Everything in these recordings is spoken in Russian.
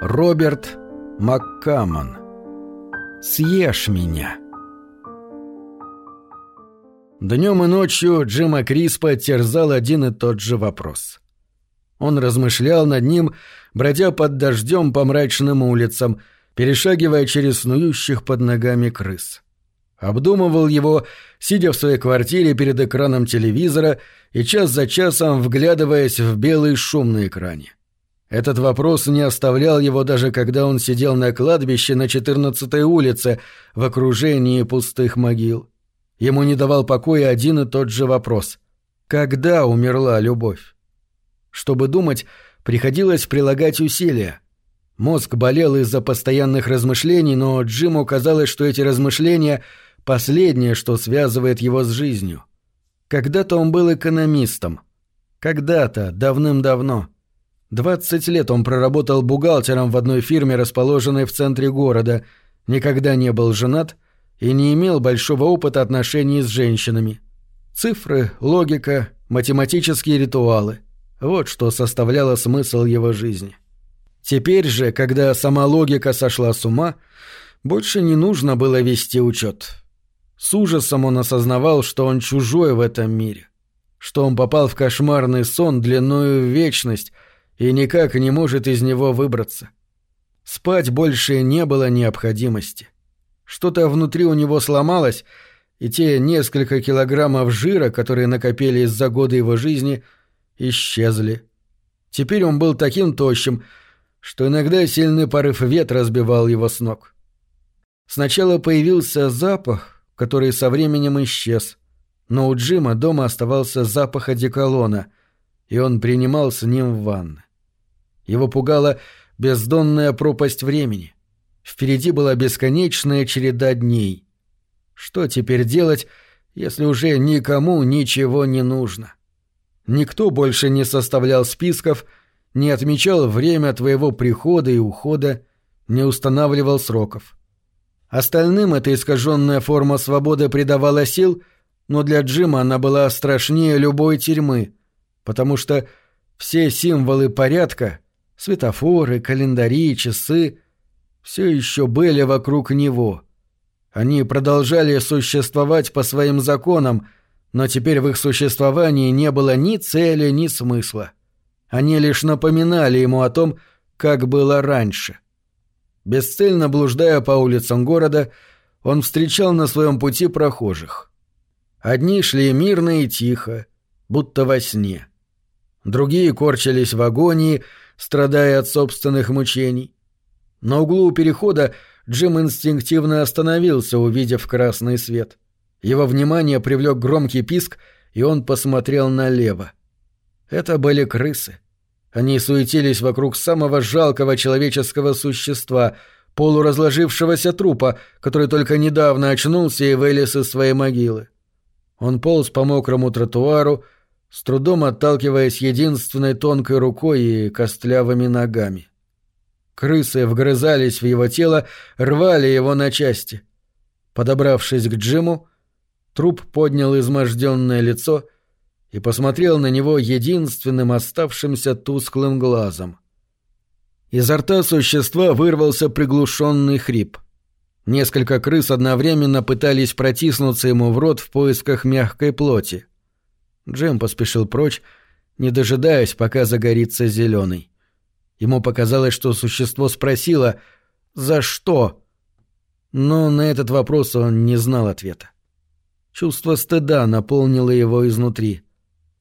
Роберт Маккамон. Съешь меня. Днем и ночью Джима Криспа терзал один и тот же вопрос. Он размышлял над ним, бродя под дождем по мрачным улицам, перешагивая через снующих под ногами крыс. Обдумывал его, сидя в своей квартире перед экраном телевизора и час за часом вглядываясь в белый шум на экране. Этот вопрос не оставлял его даже когда он сидел на кладбище на 14-й улице в окружении пустых могил. Ему не давал покоя один и тот же вопрос. Когда умерла любовь? Чтобы думать, приходилось прилагать усилия. Мозг болел из-за постоянных размышлений, но Джиму казалось, что эти размышления — последнее, что связывает его с жизнью. Когда-то он был экономистом. Когда-то, давным-давно — Двадцать лет он проработал бухгалтером в одной фирме, расположенной в центре города, никогда не был женат и не имел большого опыта отношений с женщинами. Цифры, логика, математические ритуалы — вот что составляло смысл его жизни. Теперь же, когда сама логика сошла с ума, больше не нужно было вести учет. С ужасом он осознавал, что он чужой в этом мире, что он попал в кошмарный сон длиною в вечность — и никак не может из него выбраться. Спать больше не было необходимости. Что-то внутри у него сломалось, и те несколько килограммов жира, которые накопились за годы его жизни, исчезли. Теперь он был таким тощим, что иногда сильный порыв ветра сбивал его с ног. Сначала появился запах, который со временем исчез, но у Джима дома оставался запах одеколона, и он принимал с ним в ванны. Его пугала бездонная пропасть времени. Впереди была бесконечная череда дней. Что теперь делать, если уже никому ничего не нужно? Никто больше не составлял списков, не отмечал время твоего прихода и ухода, не устанавливал сроков. Остальным эта искаженная форма свободы придавала сил, но для Джима она была страшнее любой тюрьмы, потому что все символы порядка — Светофоры, календари, часы — все еще были вокруг него. Они продолжали существовать по своим законам, но теперь в их существовании не было ни цели, ни смысла. Они лишь напоминали ему о том, как было раньше. Бесцельно блуждая по улицам города, он встречал на своем пути прохожих. Одни шли мирно и тихо, будто во сне. Другие корчились в агонии — страдая от собственных мучений. На углу перехода Джим инстинктивно остановился, увидев красный свет. Его внимание привлек громкий писк, и он посмотрел налево. Это были крысы. Они суетились вокруг самого жалкого человеческого существа, полуразложившегося трупа, который только недавно очнулся и вылез из своей могилы. Он полз по мокрому тротуару, с трудом отталкиваясь единственной тонкой рукой и костлявыми ногами. Крысы вгрызались в его тело, рвали его на части. Подобравшись к Джиму, труп поднял изможденное лицо и посмотрел на него единственным оставшимся тусклым глазом. Изо рта существа вырвался приглушенный хрип. Несколько крыс одновременно пытались протиснуться ему в рот в поисках мягкой плоти. Джем поспешил прочь, не дожидаясь, пока загорится зеленый. Ему показалось, что существо спросило «За что?», но на этот вопрос он не знал ответа. Чувство стыда наполнило его изнутри.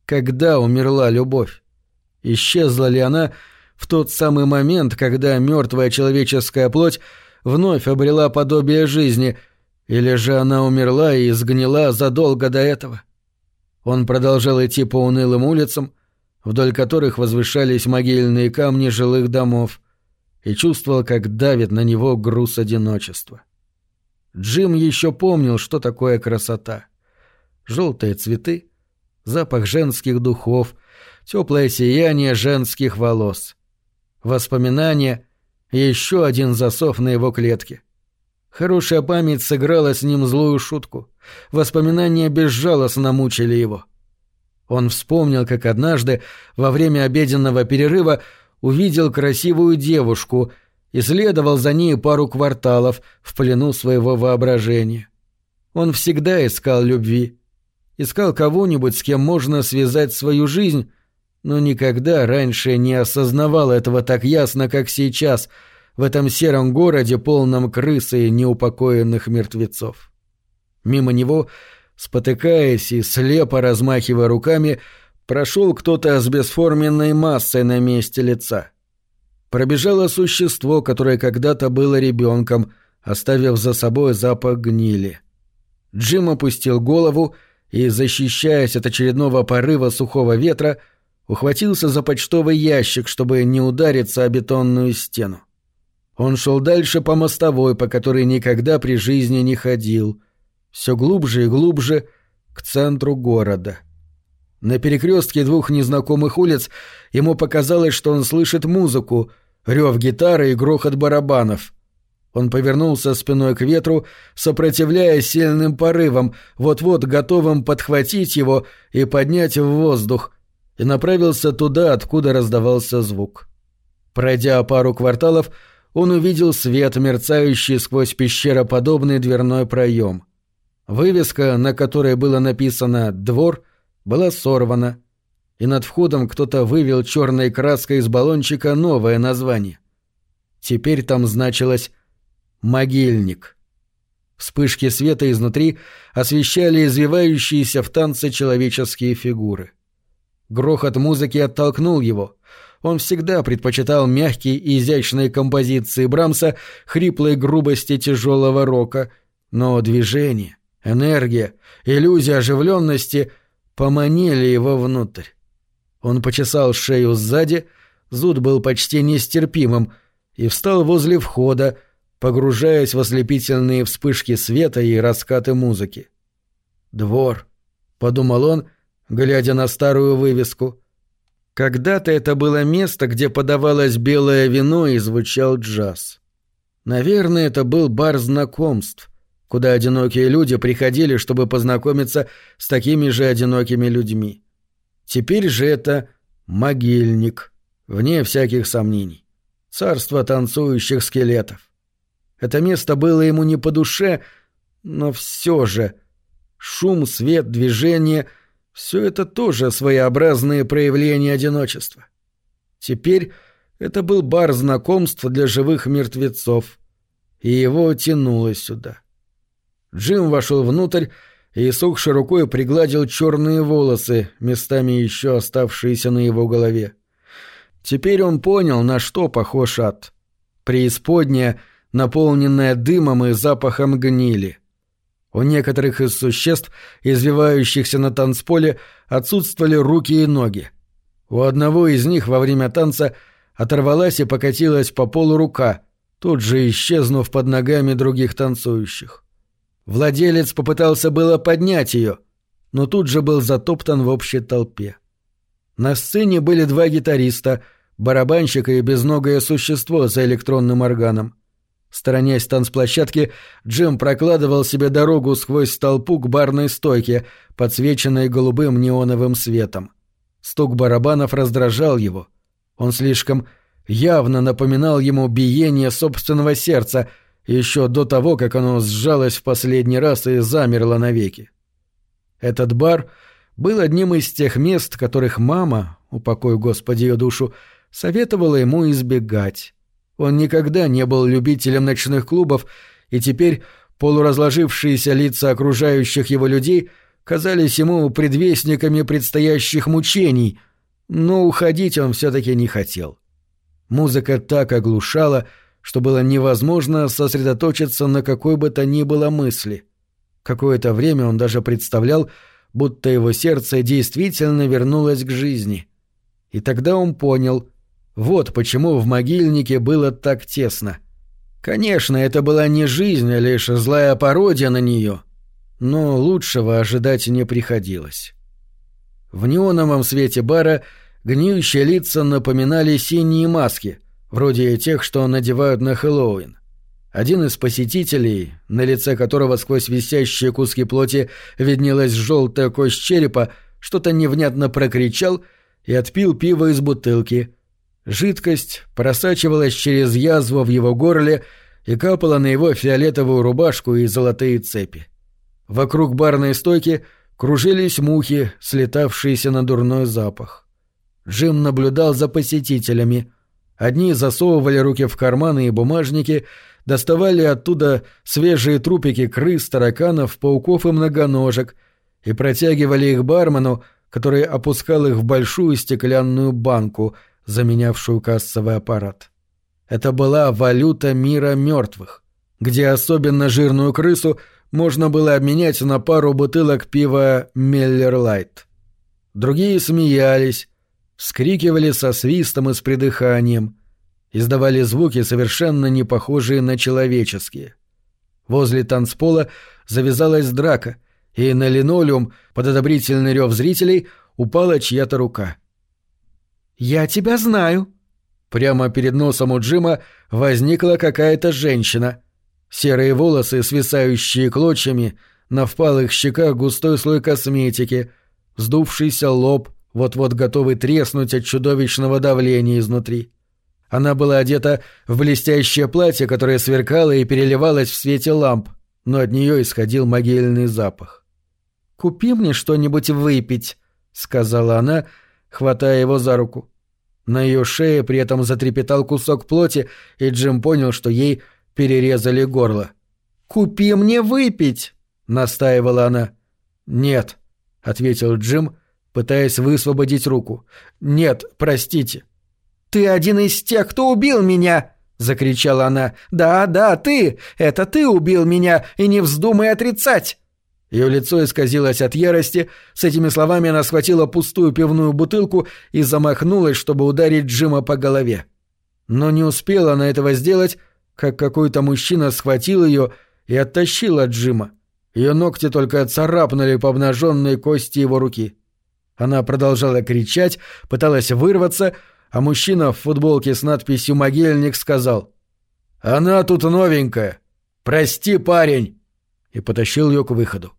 Когда умерла любовь? Исчезла ли она в тот самый момент, когда мертвая человеческая плоть вновь обрела подобие жизни, или же она умерла и сгнила задолго до этого? Он продолжал идти по унылым улицам, вдоль которых возвышались могильные камни жилых домов, и чувствовал, как давит на него груз одиночества. Джим еще помнил, что такое красота. Желтые цветы, запах женских духов, теплое сияние женских волос. Воспоминания еще один засов на его клетке. Хорошая память сыграла с ним злую шутку. Воспоминания безжалостно мучили его. Он вспомнил, как однажды, во время обеденного перерыва, увидел красивую девушку и следовал за ней пару кварталов в плену своего воображения. Он всегда искал любви, искал кого-нибудь, с кем можно связать свою жизнь, но никогда раньше не осознавал этого так ясно, как сейчас, в этом сером городе, полном крыс и неупокоенных мертвецов. Мимо него, спотыкаясь и слепо размахивая руками, прошел кто-то с бесформенной массой на месте лица. Пробежало существо, которое когда-то было ребенком, оставив за собой запах гнили. Джим опустил голову и, защищаясь от очередного порыва сухого ветра, ухватился за почтовый ящик, чтобы не удариться о бетонную стену. Он шел дальше по мостовой, по которой никогда при жизни не ходил, все глубже и глубже к центру города. На перекрестке двух незнакомых улиц ему показалось, что он слышит музыку, рев гитары и грохот барабанов. Он повернулся спиной к ветру, сопротивляясь сильным порывам, вот-вот готовым подхватить его и поднять в воздух, и направился туда, откуда раздавался звук. Пройдя пару кварталов, он увидел свет, мерцающий сквозь пещероподобный дверной проем. Вывеска, на которой было написано «Двор», была сорвана, и над входом кто-то вывел черной краской из баллончика новое название. Теперь там значилось «Могильник». Вспышки света изнутри освещали извивающиеся в танце человеческие фигуры. Грохот музыки оттолкнул его. Он всегда предпочитал мягкие и изящные композиции Брамса, хриплой грубости тяжелого рока, но движение, энергия, иллюзия оживленности поманили его внутрь. Он почесал шею сзади, зуд был почти нестерпимым, и встал возле входа, погружаясь в ослепительные вспышки света и раскаты музыки. «Двор», — подумал он, глядя на старую вывеску. Когда-то это было место, где подавалось белое вино и звучал джаз. Наверное, это был бар знакомств, куда одинокие люди приходили, чтобы познакомиться с такими же одинокими людьми. Теперь же это могильник, вне всяких сомнений. Царство танцующих скелетов. Это место было ему не по душе, но все же шум, свет, движение — все это тоже своеобразные проявления одиночества. Теперь это был бар знакомств для живых мертвецов, и его тянуло сюда. Джим вошел внутрь и сухшей рукой пригладил черные волосы, местами еще оставшиеся на его голове. Теперь он понял, на что похож ад. Преисподняя, наполненная дымом и запахом гнили — у некоторых из существ, извивающихся на танцполе, отсутствовали руки и ноги. У одного из них во время танца оторвалась и покатилась по полу рука, тут же исчезнув под ногами других танцующих. Владелец попытался было поднять ее, но тут же был затоптан в общей толпе. На сцене были два гитариста, барабанщик и безногое существо за электронным органом. Сторонясь танцплощадки, Джим прокладывал себе дорогу сквозь толпу к барной стойке, подсвеченной голубым неоновым светом. Стук барабанов раздражал его. Он слишком явно напоминал ему биение собственного сердца еще до того, как оно сжалось в последний раз и замерло навеки. Этот бар был одним из тех мест, которых мама, упокой Господи ее душу, советовала ему избегать. Он никогда не был любителем ночных клубов, и теперь полуразложившиеся лица окружающих его людей казались ему предвестниками предстоящих мучений, но уходить он все-таки не хотел. Музыка так оглушала, что было невозможно сосредоточиться на какой бы то ни было мысли. Какое-то время он даже представлял, будто его сердце действительно вернулось к жизни. И тогда он понял — вот почему в могильнике было так тесно. Конечно, это была не жизнь, а лишь злая пародия на нее. Но лучшего ожидать не приходилось. В неоновом свете бара гниющие лица напоминали синие маски, вроде тех, что надевают на Хэллоуин. Один из посетителей, на лице которого сквозь висящие куски плоти виднелась желтая кость черепа, что-то невнятно прокричал и отпил пиво из бутылки — Жидкость просачивалась через язву в его горле и капала на его фиолетовую рубашку и золотые цепи. Вокруг барной стойки кружились мухи, слетавшиеся на дурной запах. Джим наблюдал за посетителями. Одни засовывали руки в карманы и бумажники, доставали оттуда свежие трупики крыс, тараканов, пауков и многоножек и протягивали их бармену, который опускал их в большую стеклянную банку, заменявшую кассовый аппарат. Это была валюта мира мертвых, где особенно жирную крысу можно было обменять на пару бутылок пива «Меллер Лайт». Другие смеялись, вскрикивали со свистом и с придыханием, издавали звуки, совершенно не похожие на человеческие. Возле танцпола завязалась драка, и на линолеум под одобрительный рев зрителей упала чья-то рука. «Я тебя знаю», Прямо перед носом у Джима возникла какая-то женщина. Серые волосы, свисающие клочьями, на впалых щеках густой слой косметики, вздувшийся лоб, вот-вот готовый треснуть от чудовищного давления изнутри. Она была одета в блестящее платье, которое сверкало и переливалось в свете ламп, но от нее исходил могильный запах. «Купи мне что-нибудь выпить», — сказала она, хватая его за руку. На ее шее при этом затрепетал кусок плоти, и Джим понял, что ей перерезали горло. «Купи мне выпить!» — настаивала она. «Нет», — ответил Джим, пытаясь высвободить руку. «Нет, простите». «Ты один из тех, кто убил меня!» — закричала она. «Да, да, ты! Это ты убил меня, и не вздумай отрицать!» Ее лицо исказилось от ярости, с этими словами она схватила пустую пивную бутылку и замахнулась, чтобы ударить Джима по голове. Но не успела она этого сделать, как какой-то мужчина схватил ее и оттащил от Джима. Ее ногти только царапнули по обнаженной кости его руки. Она продолжала кричать, пыталась вырваться, а мужчина в футболке с надписью «Могильник» сказал «Она тут новенькая. Прости, парень!» и потащил ее к выходу.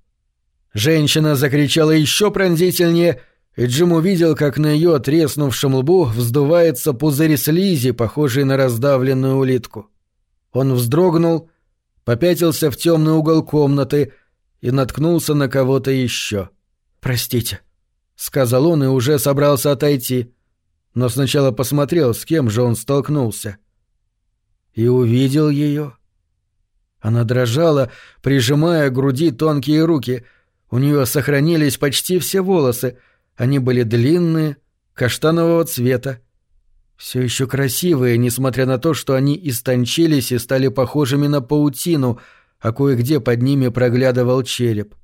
Женщина закричала еще пронзительнее, и Джим увидел, как на ее треснувшем лбу вздувается пузырь слизи, похожий на раздавленную улитку. Он вздрогнул, попятился в темный угол комнаты и наткнулся на кого-то еще. «Простите», — сказал он и уже собрался отойти, но сначала посмотрел, с кем же он столкнулся. И увидел ее. Она дрожала, прижимая к груди тонкие руки — у нее сохранились почти все волосы. Они были длинные, каштанового цвета. Все еще красивые, несмотря на то, что они истончились и стали похожими на паутину, а кое-где под ними проглядывал череп.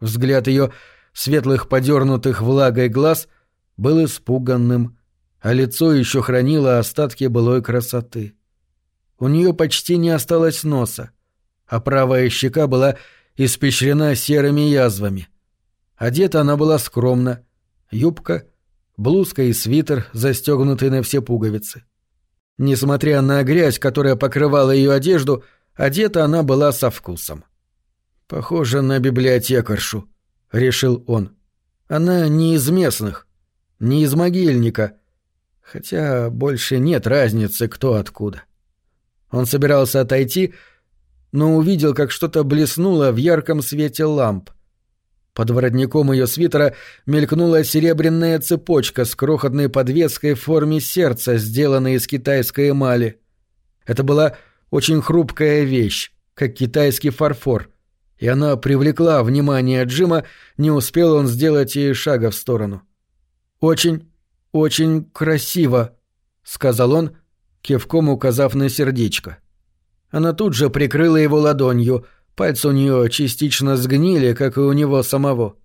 Взгляд ее светлых подернутых влагой глаз был испуганным, а лицо еще хранило остатки былой красоты. У нее почти не осталось носа, а правая щека была испещрена серыми язвами. Одета она была скромно. Юбка, блузка и свитер, застегнутые на все пуговицы. Несмотря на грязь, которая покрывала ее одежду, одета она была со вкусом. «Похоже на библиотекаршу», — решил он. «Она не из местных, не из могильника, хотя больше нет разницы, кто откуда». Он собирался отойти, — но увидел, как что-то блеснуло в ярком свете ламп. Под воротником ее свитера мелькнула серебряная цепочка с крохотной подвеской в форме сердца, сделанной из китайской эмали. Это была очень хрупкая вещь, как китайский фарфор, и она привлекла внимание Джима, не успел он сделать и шага в сторону. «Очень, очень красиво», — сказал он, кивком указав на сердечко. — она тут же прикрыла его ладонью, пальцы у нее частично сгнили, как и у него самого.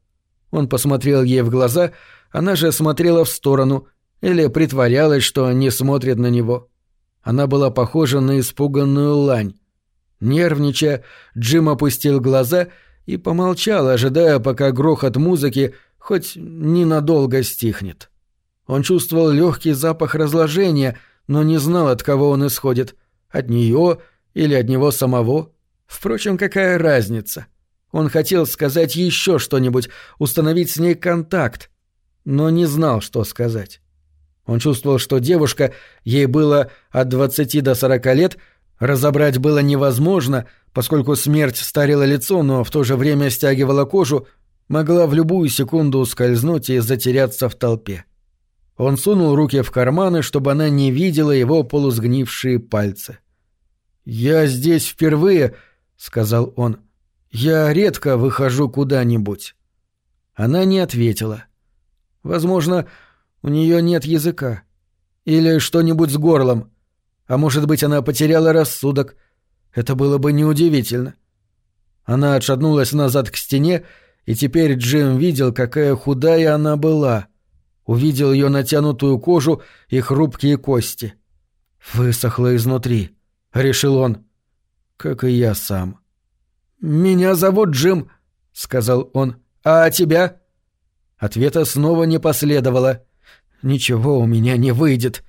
Он посмотрел ей в глаза, она же смотрела в сторону или притворялась, что не смотрит на него. Она была похожа на испуганную лань. Нервничая, Джим опустил глаза и помолчал, ожидая, пока грохот музыки хоть ненадолго стихнет. Он чувствовал легкий запах разложения, но не знал, от кого он исходит — от нее или от него самого? Впрочем, какая разница? Он хотел сказать еще что-нибудь, установить с ней контакт, но не знал, что сказать. Он чувствовал, что девушка, ей было от 20 до 40 лет, разобрать было невозможно, поскольку смерть старила лицо, но в то же время стягивала кожу, могла в любую секунду ускользнуть и затеряться в толпе. Он сунул руки в карманы, чтобы она не видела его полусгнившие пальцы. «Я здесь впервые», — сказал он. «Я редко выхожу куда-нибудь». Она не ответила. Возможно, у нее нет языка. Или что-нибудь с горлом. А может быть, она потеряла рассудок. Это было бы неудивительно. Она отшатнулась назад к стене, и теперь Джим видел, какая худая она была. Увидел ее натянутую кожу и хрупкие кости. «Высохла изнутри», — решил он. «Как и я сам». «Меня зовут Джим», — сказал он. «А тебя?» Ответа снова не последовало. «Ничего у меня не выйдет».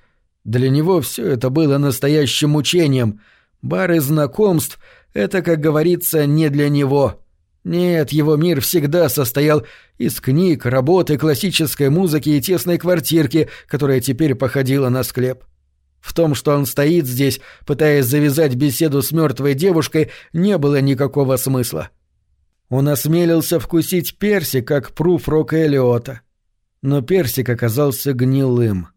Для него все это было настоящим мучением. Бары знакомств — это, как говорится, не для него. Нет, его мир всегда состоял из книг, работы, классической музыки и тесной квартирки, которая теперь походила на склеп. В том, что он стоит здесь, пытаясь завязать беседу с мертвой девушкой, не было никакого смысла. Он осмелился вкусить персик, как пруф Рока Элиота но персик оказался гнилым.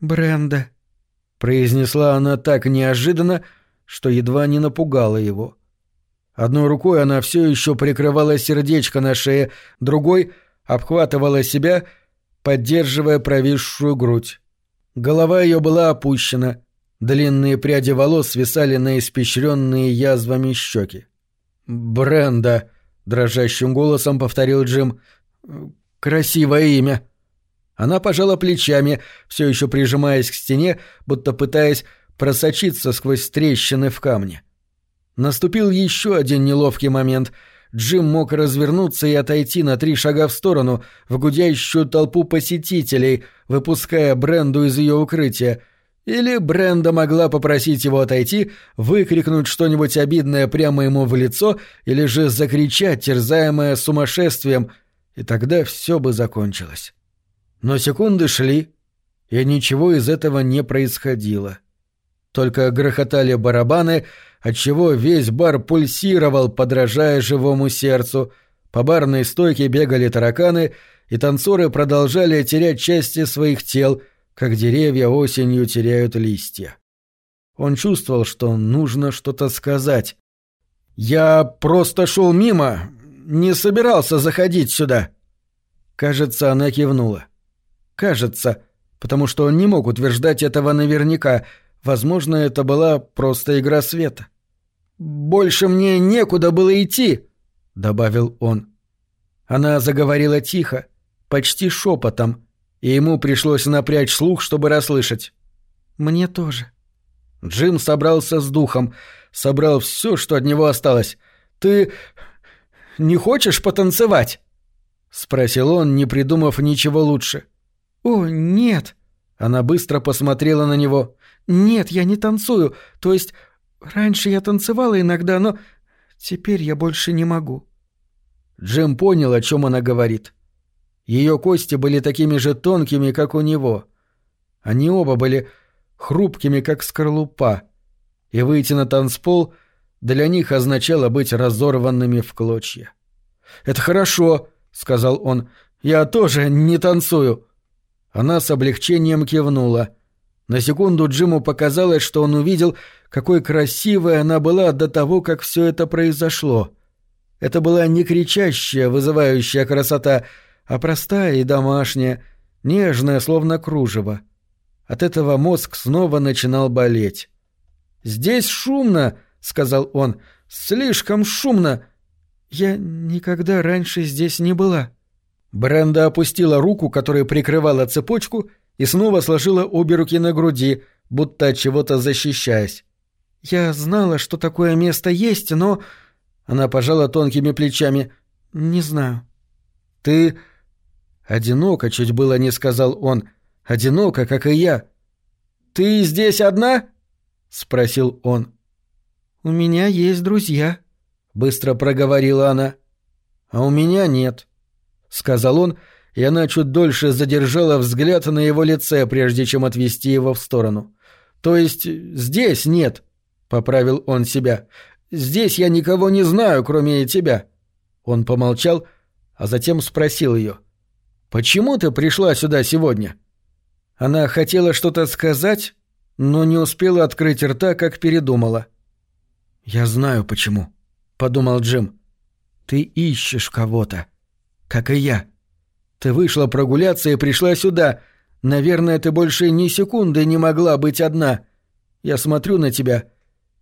«Бренда», — произнесла она так неожиданно, что едва не напугала его. Одной рукой она все еще прикрывала сердечко на шее, другой обхватывала себя, поддерживая провисшую грудь. Голова ее была опущена, длинные пряди волос свисали на испещренные язвами щеки. «Бренда», — дрожащим голосом повторил Джим, Красивое имя. Она пожала плечами, все еще прижимаясь к стене, будто пытаясь просочиться сквозь трещины в камне. Наступил еще один неловкий момент. Джим мог развернуться и отойти на три шага в сторону, в гудящую толпу посетителей, выпуская Бренду из ее укрытия. Или Бренда могла попросить его отойти, выкрикнуть что-нибудь обидное прямо ему в лицо, или же закричать, терзаемая сумасшествием — и тогда все бы закончилось. Но секунды шли, и ничего из этого не происходило. Только грохотали барабаны, отчего весь бар пульсировал, подражая живому сердцу, по барной стойке бегали тараканы, и танцоры продолжали терять части своих тел, как деревья осенью теряют листья. Он чувствовал, что нужно что-то сказать. «Я просто шел мимо, не собирался заходить сюда». Кажется, она кивнула. Кажется, потому что он не мог утверждать этого наверняка. Возможно, это была просто игра света. «Больше мне некуда было идти», — добавил он. Она заговорила тихо, почти шепотом, и ему пришлось напрячь слух, чтобы расслышать. «Мне тоже». Джим собрался с духом, собрал все, что от него осталось. «Ты не хочешь потанцевать?» — спросил он, не придумав ничего лучше. «О, нет!» Она быстро посмотрела на него. «Нет, я не танцую. То есть, раньше я танцевала иногда, но теперь я больше не могу». Джим понял, о чем она говорит. Ее кости были такими же тонкими, как у него. Они оба были хрупкими, как скорлупа, и выйти на танцпол для них означало быть разорванными в клочья. «Это хорошо», — сказал он. «Я тоже не танцую». Она с облегчением кивнула. На секунду Джиму показалось, что он увидел, какой красивой она была до того, как все это произошло. Это была не кричащая, вызывающая красота, а простая и домашняя, нежная, словно кружево. От этого мозг снова начинал болеть. «Здесь шумно», — сказал он. «Слишком шумно. Я никогда раньше здесь не была». Бренда опустила руку, которая прикрывала цепочку, и снова сложила обе руки на груди, будто от чего-то защищаясь. «Я знала, что такое место есть, но...» Она пожала тонкими плечами. «Не знаю». «Ты...» «Одиноко, чуть было не сказал он. Одиноко, как и я». «Ты здесь одна?» — спросил он. «У меня есть друзья», — быстро проговорила она. «А у меня нет», — сказал он и она чуть дольше задержала взгляд на его лице, прежде чем отвести его в сторону. «То есть здесь нет», — поправил он себя. «Здесь я никого не знаю, кроме тебя». Он помолчал, а затем спросил ее. «Почему ты пришла сюда сегодня?» Она хотела что-то сказать, но не успела открыть рта, как передумала. «Я знаю, почему», — подумал Джим. «Ты ищешь кого-то, как и я. Ты вышла прогуляться и пришла сюда. Наверное, ты больше ни секунды не могла быть одна. Я смотрю на тебя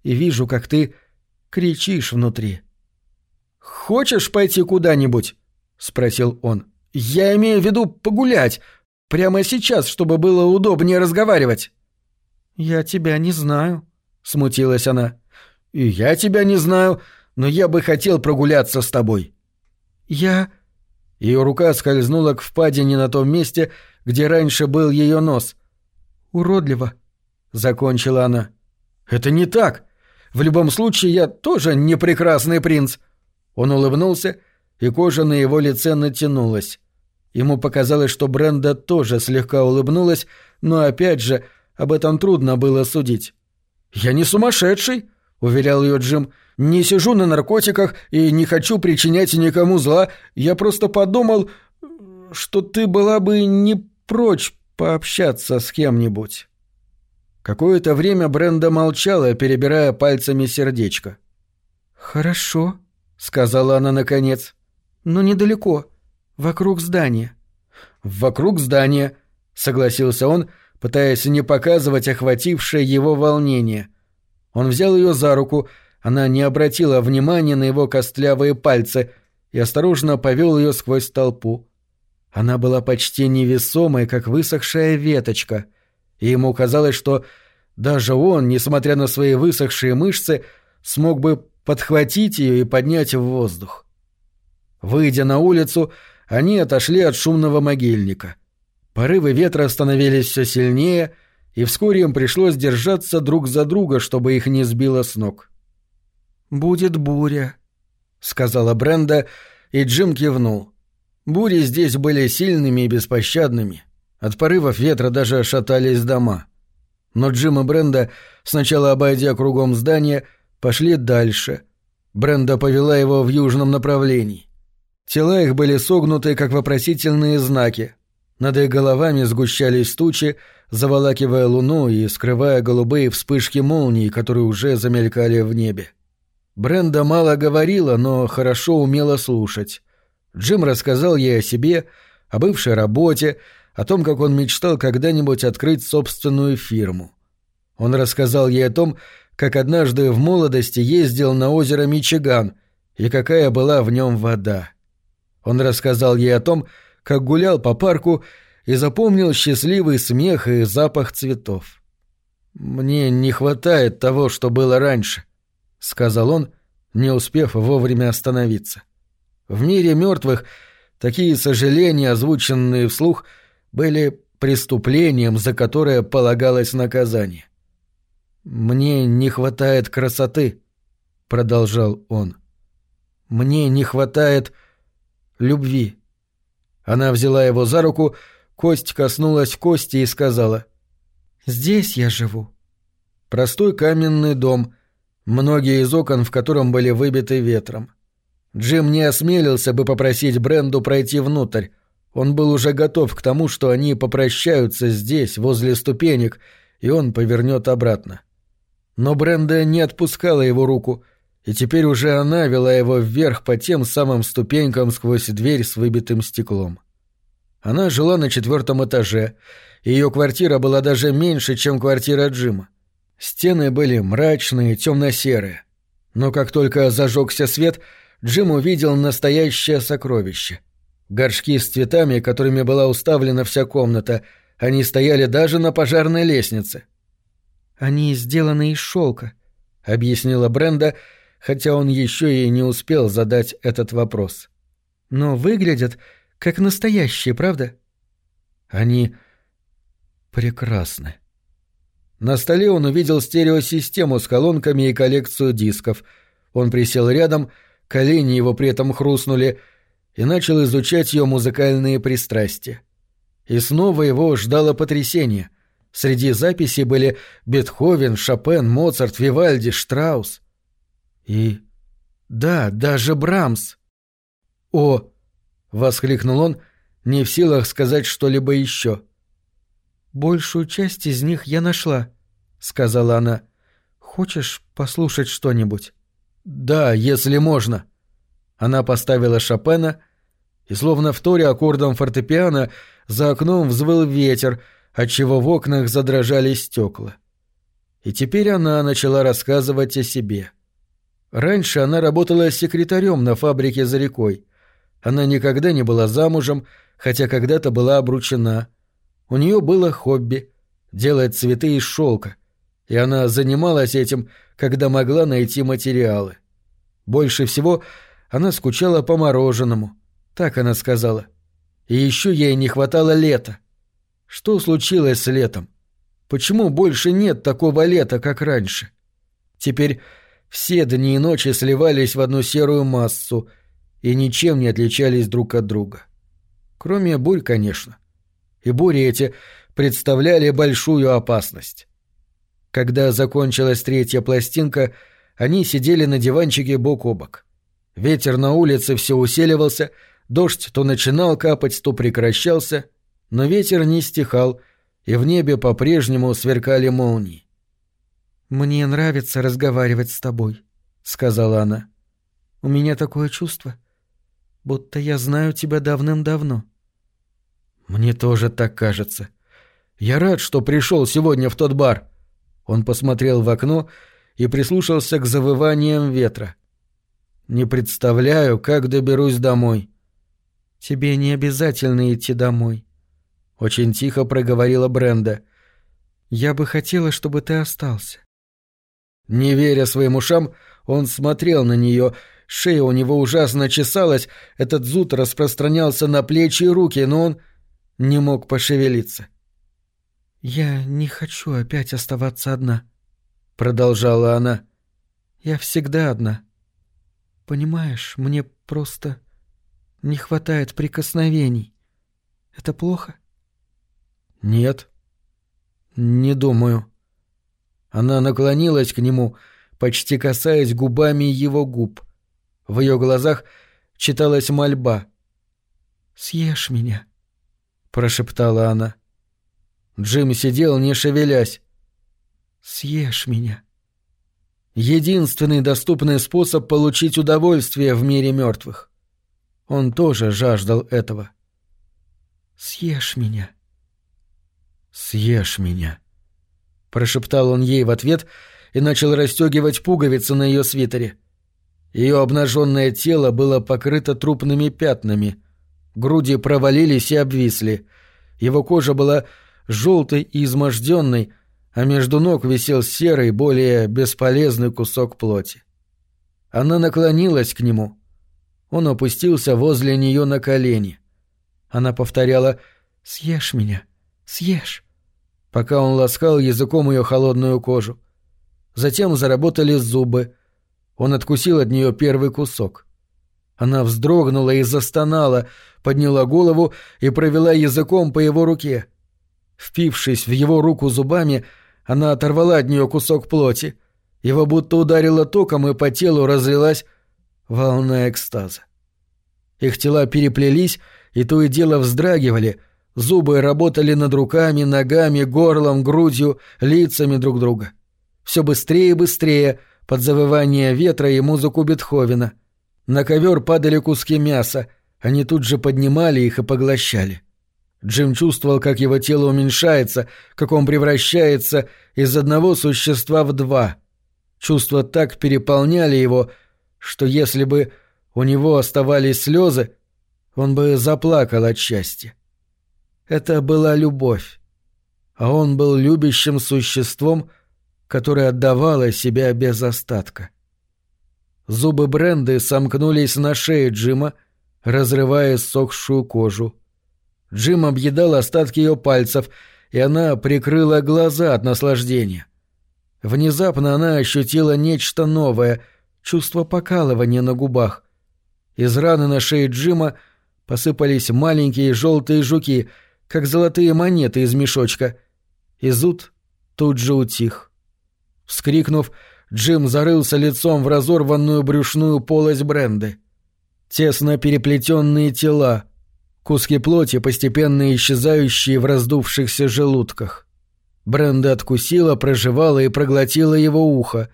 и вижу, как ты кричишь внутри». «Хочешь пойти куда-нибудь?» — спросил он. «Я имею в виду погулять. Прямо сейчас, чтобы было удобнее разговаривать». «Я тебя не знаю», — смутилась она. «И я тебя не знаю, но я бы хотел прогуляться с тобой». «Я...» Ее рука скользнула к впадине на том месте, где раньше был ее нос. «Уродливо», — закончила она. «Это не так. В любом случае, я тоже не прекрасный принц». Он улыбнулся, и кожа на его лице натянулась. Ему показалось, что Бренда тоже слегка улыбнулась, но опять же, об этом трудно было судить. «Я не сумасшедший», — уверял ее Джим. «Не сижу на наркотиках и не хочу причинять никому зла. Я просто подумал, что ты была бы не прочь пообщаться с кем-нибудь». Какое-то время Бренда молчала, перебирая пальцами сердечко. «Хорошо», — сказала она наконец. «Но недалеко. Вокруг здания». «Вокруг здания», — согласился он, пытаясь не показывать охватившее его волнение. Он взял ее за руку, она не обратила внимания на его костлявые пальцы и осторожно повел ее сквозь толпу. Она была почти невесомой, как высохшая веточка, и ему казалось, что даже он, несмотря на свои высохшие мышцы, смог бы подхватить ее и поднять в воздух. Выйдя на улицу, они отошли от шумного могильника. Порывы ветра становились все сильнее, и вскоре им пришлось держаться друг за друга, чтобы их не сбило с ног. «Будет буря», — сказала Бренда, и Джим кивнул. Бури здесь были сильными и беспощадными. От порывов ветра даже шатались дома. Но Джим и Бренда, сначала обойдя кругом здания, пошли дальше. Бренда повела его в южном направлении. Тела их были согнуты, как вопросительные знаки. Над их головами сгущались тучи, заволакивая луну и скрывая голубые вспышки молний, которые уже замелькали в небе. Бренда мало говорила, но хорошо умела слушать. Джим рассказал ей о себе, о бывшей работе, о том, как он мечтал когда-нибудь открыть собственную фирму. Он рассказал ей о том, как однажды в молодости ездил на озеро Мичиган и какая была в нем вода. Он рассказал ей о том, как гулял по парку и запомнил счастливый смех и запах цветов. «Мне не хватает того, что было раньше», — сказал он, не успев вовремя остановиться. В мире мертвых такие сожаления, озвученные вслух, были преступлением, за которое полагалось наказание. «Мне не хватает красоты», — продолжал он. «Мне не хватает...» любви. Она взяла его за руку, кость коснулась кости и сказала «Здесь я живу». Простой каменный дом, многие из окон в котором были выбиты ветром. Джим не осмелился бы попросить Бренду пройти внутрь. Он был уже готов к тому, что они попрощаются здесь, возле ступенек, и он повернет обратно. Но Бренда не отпускала его руку — и теперь уже она вела его вверх по тем самым ступенькам сквозь дверь с выбитым стеклом. Она жила на четвертом этаже, и ее квартира была даже меньше, чем квартира Джима. Стены были мрачные, темно-серые. Но как только зажегся свет, Джим увидел настоящее сокровище. Горшки с цветами, которыми была уставлена вся комната, они стояли даже на пожарной лестнице. «Они сделаны из шелка», — объяснила Бренда, — хотя он еще и не успел задать этот вопрос. «Но выглядят как настоящие, правда?» «Они прекрасны». На столе он увидел стереосистему с колонками и коллекцию дисков. Он присел рядом, колени его при этом хрустнули, и начал изучать ее музыкальные пристрастия. И снова его ждало потрясение. Среди записей были Бетховен, Шопен, Моцарт, Вивальди, Штраус. И... да, даже Брамс. «О!» — воскликнул он, не в силах сказать что-либо еще. «Большую часть из них я нашла», — сказала она. «Хочешь послушать что-нибудь?» «Да, если можно». Она поставила Шопена, и словно в торе аккордом фортепиано за окном взвыл ветер, отчего в окнах задрожали стекла. И теперь она начала рассказывать о себе. Раньше она работала секретарем на фабрике за рекой. Она никогда не была замужем, хотя когда-то была обручена. У нее было хобби — делать цветы из шелка, и она занималась этим, когда могла найти материалы. Больше всего она скучала по мороженому, так она сказала. И еще ей не хватало лета. Что случилось с летом? Почему больше нет такого лета, как раньше? Теперь все дни и ночи сливались в одну серую массу и ничем не отличались друг от друга. Кроме бурь, конечно. И бури эти представляли большую опасность. Когда закончилась третья пластинка, они сидели на диванчике бок о бок. Ветер на улице все усиливался, дождь то начинал капать, то прекращался, но ветер не стихал, и в небе по-прежнему сверкали молнии. «Мне нравится разговаривать с тобой», — сказала она. «У меня такое чувство, будто я знаю тебя давным-давно». «Мне тоже так кажется. Я рад, что пришел сегодня в тот бар». Он посмотрел в окно и прислушался к завываниям ветра. «Не представляю, как доберусь домой». «Тебе не обязательно идти домой», — очень тихо проговорила Бренда. «Я бы хотела, чтобы ты остался». Не веря своим ушам, он смотрел на нее. Шея у него ужасно чесалась, этот зуд распространялся на плечи и руки, но он не мог пошевелиться. «Я не хочу опять оставаться одна», — продолжала она. «Я всегда одна. Понимаешь, мне просто не хватает прикосновений. Это плохо?» «Нет, не думаю». Она наклонилась к нему, почти касаясь губами его губ. В ее глазах читалась мольба. «Съешь меня», — прошептала она. Джим сидел, не шевелясь. «Съешь меня». Единственный доступный способ получить удовольствие в мире мертвых. Он тоже жаждал этого. «Съешь меня». «Съешь меня», — прошептал он ей в ответ и начал расстегивать пуговицы на ее свитере. Ее обнаженное тело было покрыто трупными пятнами. Груди провалились и обвисли. Его кожа была желтой и изможденной, а между ног висел серый, более бесполезный кусок плоти. Она наклонилась к нему. Он опустился возле нее на колени. Она повторяла «Съешь меня, съешь», пока он ласкал языком ее холодную кожу. Затем заработали зубы. Он откусил от нее первый кусок. Она вздрогнула и застонала, подняла голову и провела языком по его руке — Впившись в его руку зубами, она оторвала от нее кусок плоти. Его будто ударило током, и по телу разлилась волна экстаза. Их тела переплелись, и то и дело вздрагивали, зубы работали над руками, ногами, горлом, грудью, лицами друг друга. Все быстрее и быстрее, под завывание ветра и музыку Бетховена. На ковер падали куски мяса, они тут же поднимали их и поглощали. Джим чувствовал, как его тело уменьшается, как он превращается из одного существа в два. Чувства так переполняли его, что если бы у него оставались слезы, он бы заплакал от счастья. Это была любовь, а он был любящим существом, которое отдавало себя без остатка. Зубы Бренды сомкнулись на шее Джима, разрывая сохшую кожу. Джим объедал остатки ее пальцев, и она прикрыла глаза от наслаждения. Внезапно она ощутила нечто новое, чувство покалывания на губах. Из раны на шее Джима Посыпались маленькие желтые жуки, как золотые монеты из мешочка. И зуд тут же утих. Вскрикнув, Джим зарылся лицом в разорванную брюшную полость Бренды. Тесно переплетенные тела, куски плоти, постепенно исчезающие в раздувшихся желудках. Бренда откусила, прожевала и проглотила его ухо.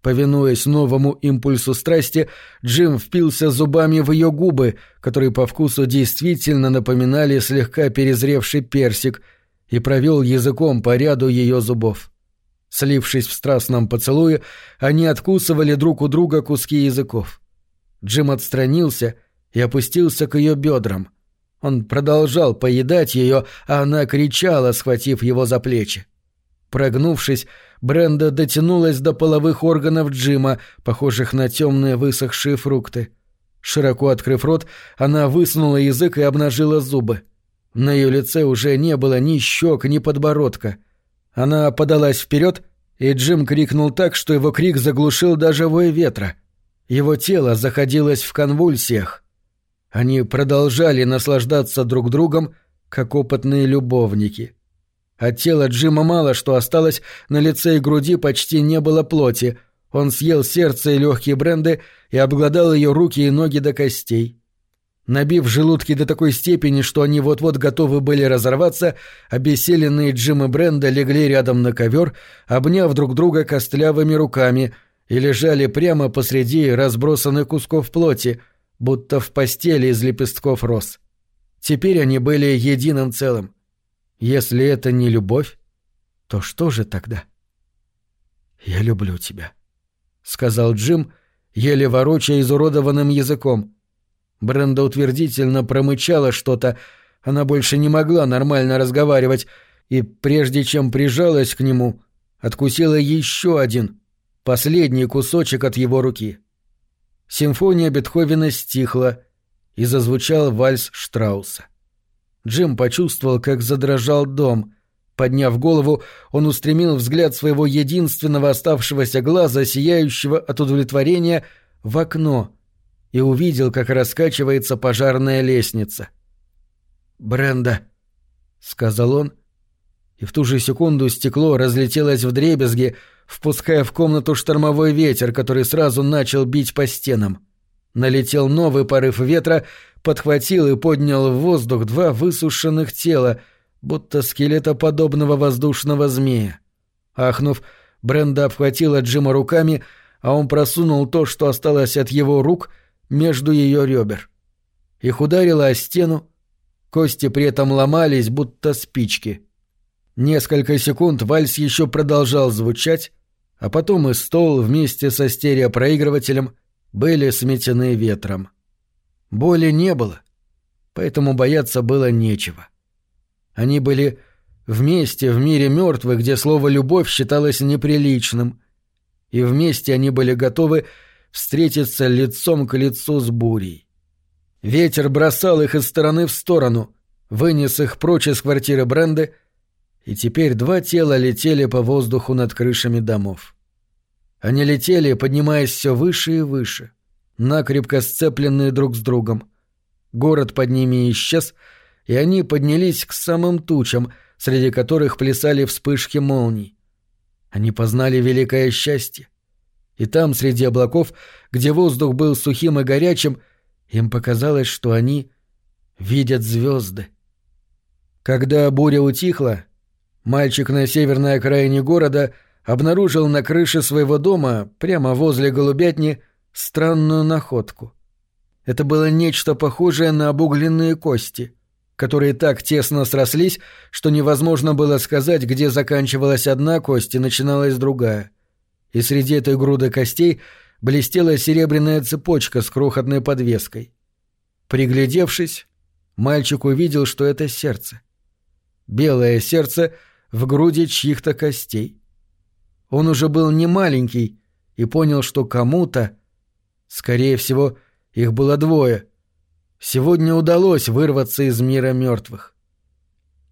Повинуясь новому импульсу страсти, Джим впился зубами в ее губы, которые по вкусу действительно напоминали слегка перезревший персик, и провел языком по ряду ее зубов. Слившись в страстном поцелуе, они откусывали друг у друга куски языков. Джим отстранился и опустился к ее бедрам. Он продолжал поедать ее, а она кричала, схватив его за плечи. Прогнувшись, Бренда дотянулась до половых органов Джима, похожих на темные высохшие фрукты. Широко открыв рот, она высунула язык и обнажила зубы. На ее лице уже не было ни щек, ни подбородка. Она подалась вперед, и Джим крикнул так, что его крик заглушил даже вой ветра. Его тело заходилось в конвульсиях. Они продолжали наслаждаться друг другом, как опытные любовники — от тела Джима мало что осталось, на лице и груди почти не было плоти. Он съел сердце и легкие бренды и обглодал ее руки и ноги до костей. Набив желудки до такой степени, что они вот-вот готовы были разорваться, обессиленные Джим и Бренда легли рядом на ковер, обняв друг друга костлявыми руками, и лежали прямо посреди разбросанных кусков плоти, будто в постели из лепестков роз. Теперь они были единым целым. Если это не любовь, то что же тогда? «Я люблю тебя», — сказал Джим, еле ворочая изуродованным языком. Бренда утвердительно промычала что-то, она больше не могла нормально разговаривать, и прежде чем прижалась к нему, откусила еще один, последний кусочек от его руки. Симфония Бетховена стихла, и зазвучал вальс Штрауса. Джим почувствовал, как задрожал дом. Подняв голову, он устремил взгляд своего единственного оставшегося глаза, сияющего от удовлетворения, в окно и увидел, как раскачивается пожарная лестница. «Бренда», — сказал он, и в ту же секунду стекло разлетелось в дребезги, впуская в комнату штормовой ветер, который сразу начал бить по стенам. Налетел новый порыв ветра, подхватил и поднял в воздух два высушенных тела, будто скелетоподобного воздушного змея. Ахнув, Бренда обхватила Джима руками, а он просунул то, что осталось от его рук, между ее ребер. Их ударило о стену, кости при этом ломались, будто спички. Несколько секунд вальс еще продолжал звучать, а потом и стол вместе со стереопроигрывателем были сметены ветром. Боли не было, поэтому бояться было нечего. Они были вместе в мире мертвых, где слово «любовь» считалось неприличным, и вместе они были готовы встретиться лицом к лицу с бурей. Ветер бросал их из стороны в сторону, вынес их прочь из квартиры Бренды, и теперь два тела летели по воздуху над крышами домов. Они летели, поднимаясь все выше и выше, накрепко сцепленные друг с другом. Город под ними исчез, и они поднялись к самым тучам, среди которых плясали вспышки молний. Они познали великое счастье. И там, среди облаков, где воздух был сухим и горячим, им показалось, что они видят звезды. Когда буря утихла, мальчик на северной окраине города — обнаружил на крыше своего дома, прямо возле голубятни, странную находку. Это было нечто похожее на обугленные кости, которые так тесно срослись, что невозможно было сказать, где заканчивалась одна кость и начиналась другая. И среди этой груды костей блестела серебряная цепочка с крохотной подвеской. Приглядевшись, мальчик увидел, что это сердце. Белое сердце в груди чьих-то костей. Он уже был не маленький и понял, что кому-то, скорее всего, их было двое, сегодня удалось вырваться из мира мертвых.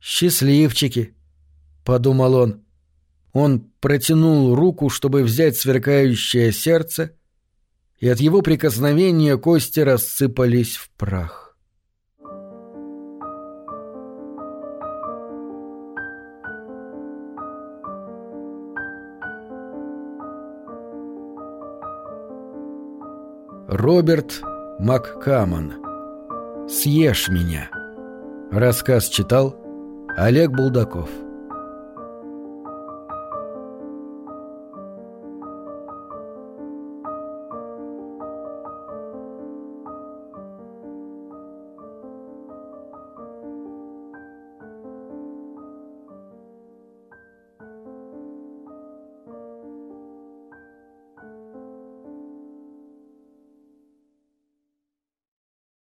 «Счастливчики», — подумал он. Он протянул руку, чтобы взять сверкающее сердце, и от его прикосновения кости рассыпались в прах. Роберт Маккамон. «Съешь меня». Рассказ читал Олег Булдаков.